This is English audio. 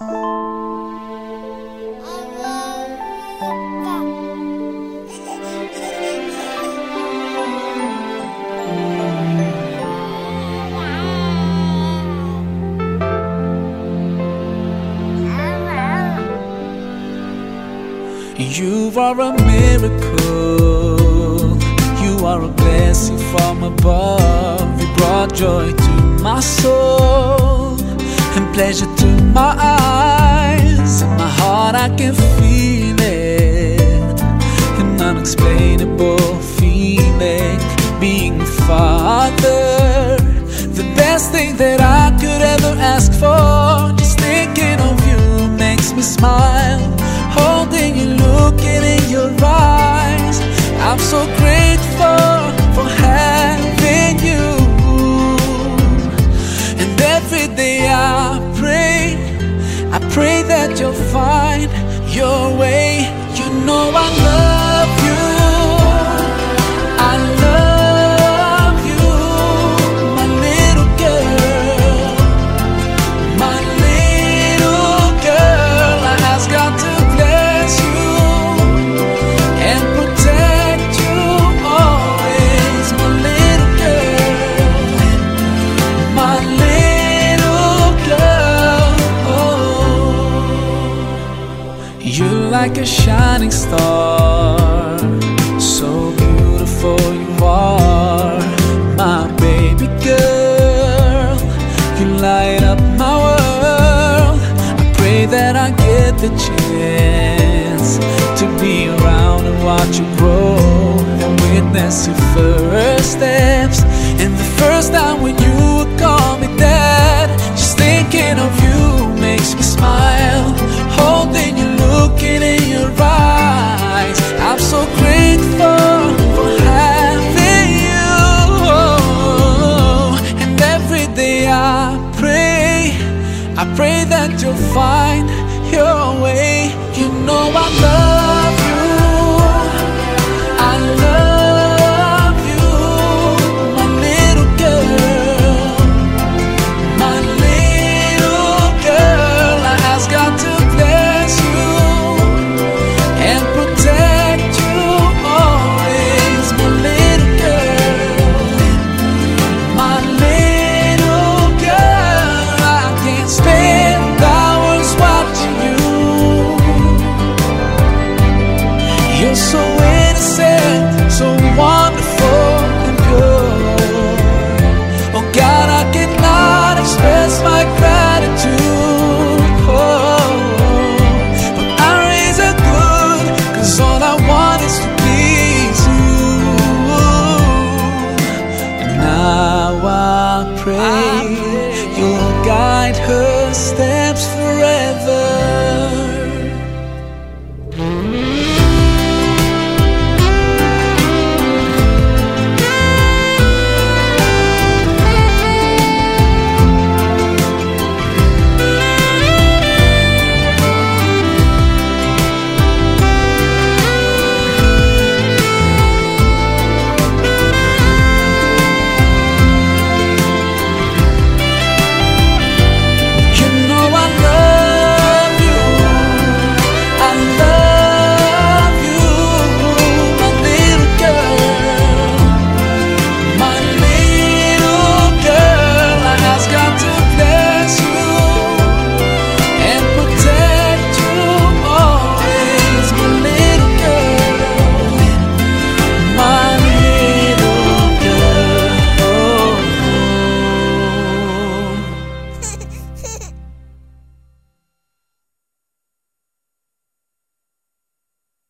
Hmm. You are a miracle. You are a blessing from above. You brought joy to my soul and pleasure to my eyes. In my heart, I can feel it. An unexplainable feeling. Being a father, the best thing that I could ever ask for. Like a shining star, so beautiful you are, my baby girl. You light up my world. I pray that I get the chance to be around and watch you grow and witness your first steps. And the first time when you would call me dad, just thinking of I pray that you'll find your way. You know I love. pray.